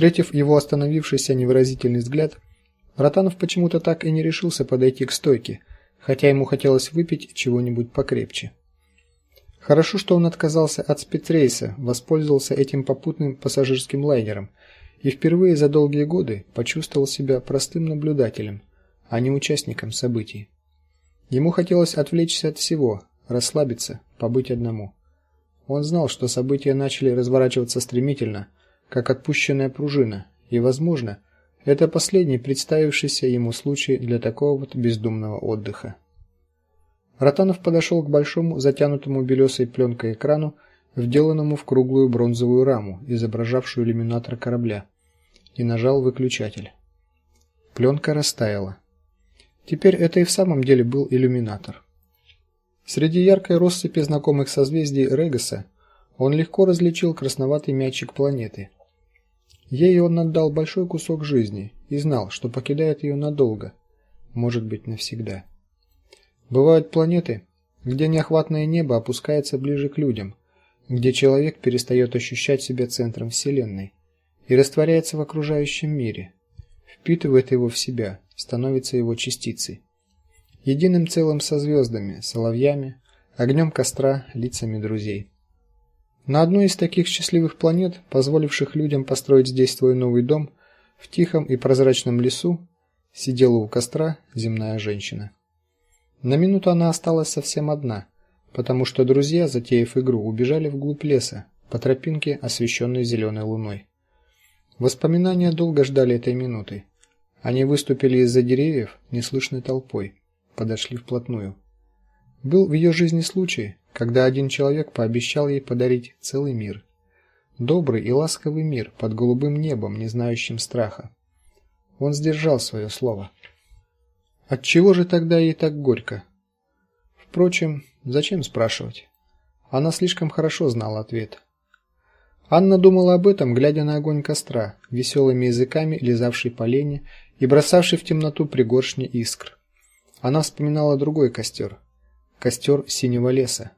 Встретив его остановившийся невыразительный взгляд, Ротанов почему-то так и не решился подойти к стойке, хотя ему хотелось выпить чего-нибудь покрепче. Хорошо, что он отказался от спецрейса, воспользовался этим попутным пассажирским лайнером и впервые за долгие годы почувствовал себя простым наблюдателем, а не участником событий. Ему хотелось отвлечься от всего, расслабиться, побыть одному. Он знал, что события начали разворачиваться стремительно, как отпущенная пружина, и, возможно, это последний представившийся ему случай для такого вот бездумного отдыха. Ротанов подошел к большому затянутому белесой пленкой экрану, вделанному в круглую бронзовую раму, изображавшую иллюминатор корабля, и нажал выключатель. Пленка растаяла. Теперь это и в самом деле был иллюминатор. Среди яркой россыпи знакомых созвездий Регоса он легко различил красноватый мячик планеты. Ей он отдал большой кусок жизни и знал, что покидает ее надолго, может быть, навсегда. Бывают планеты, где неохватное небо опускается ближе к людям, где человек перестает ощущать себя центром вселенной и растворяется в окружающем мире, впитывает его в себя, становится его частицей. Единым целым со звездами, соловьями, огнем костра, лицами друзей. На одной из таких счастливых планет, позволивших людям построить здесь свой новый дом, в тихом и прозрачном лесу, сидела у костра земная женщина. На минуту она осталась совсем одна, потому что друзья, затеяв игру, убежали вглубь леса по тропинке, освещенной зеленой луной. Воспоминания долго ждали этой минуты. Они выступили из-за деревьев неслышной толпой, подошли вплотную. Был в ее жизни случай, когда один человек пообещал ей подарить целый мир. Добрый и ласковый мир под голубым небом, не знающим страха. Он сдержал свое слово. От чего же тогда ей так горько? Впрочем, зачем спрашивать? Она слишком хорошо знала ответ. Анна думала об этом, глядя на огонь костра, веселыми языками лизавший поленья и бросавший в темноту пригоршни искр. Она вспоминала другой костер, костер синего леса.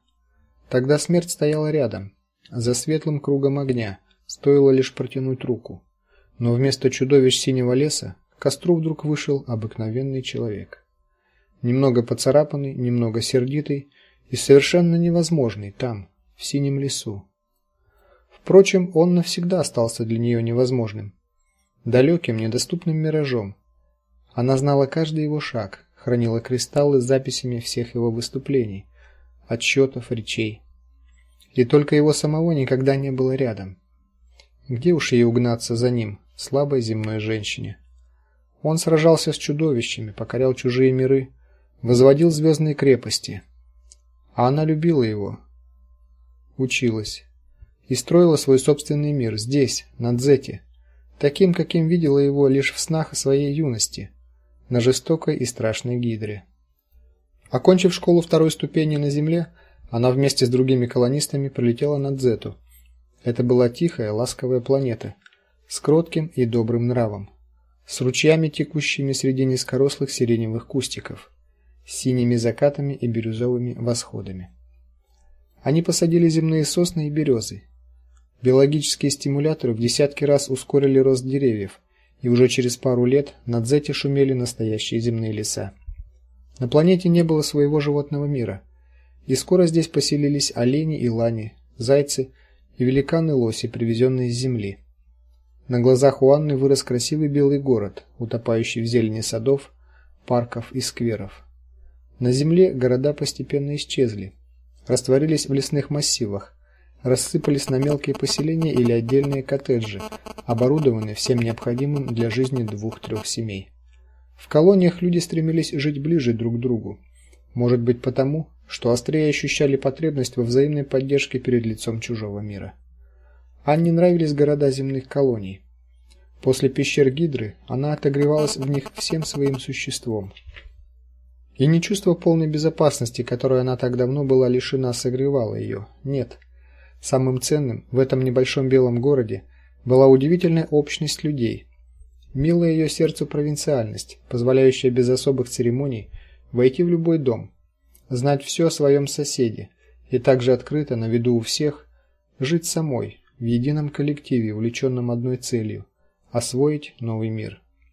Тогда смерть стояла рядом, за светлым кругом огня, стоило лишь протянуть руку. Но вместо чудовищ синего леса к костру вдруг вышел обыкновенный человек. Немного поцарапанный, немного сердитый и совершенно невозможный там, в синем лесу. Впрочем, он навсегда остался для нее невозможным, далеким, недоступным миражом. Она знала каждый его шаг, хранила кристаллы с записями всех его выступлений, отчетов, речей. И только его самого никогда не было рядом. Где уж ей угнаться за ним, слабой земной женщине? Он сражался с чудовищами, покорял чужие миры, возводил звездные крепости. А она любила его, училась и строила свой собственный мир здесь, на Дзете, таким, каким видела его лишь в снах своей юности, на жестокой и страшной гидре. Окончив школу второй ступени на земле, она вместе с другими колонистами прилетела на Дзету. Это была тихая, ласковая планета с кротким и добрым нравом с ручьями, текущими среди низкорослых сиреневых кустиков, с синими закатами и бирюзовыми восходами. Они посадили земные сосны и березы. Биологические стимуляторы в десятки раз ускорили рост деревьев, и уже через пару лет над Зете шумели настоящие земные леса. На планете не было своего животного мира, и скоро здесь поселились олени и лани, зайцы и великаны-лоси, привезенные с земли. На глазах у Анны вырос красивый белый город, утопающий в зелени садов, парков и скверов. На земле города постепенно исчезли, растворились в лесных массивах, рассыпались на мелкие поселения или отдельные коттеджи, оборудованные всем необходимым для жизни двух-трех семей. В колониях люди стремились жить ближе друг к другу. Может быть, потому, что острее ощущали потребность во взаимной поддержке перед лицом чужого мира. Анне нравились города земных колоний. После пещер Гидры она отогревалась в них всем своим существом. И не чувство полной безопасности, которой она так давно была лишена, согревало ее. Нет. Самым ценным в этом небольшом белом городе была удивительная общность людей. Милая ее сердцу провинциальность, позволяющая без особых церемоний войти в любой дом, знать все о своем соседе и также открыто на виду у всех жить самой в едином коллективе, увлеченном одной целью освоить новый мир.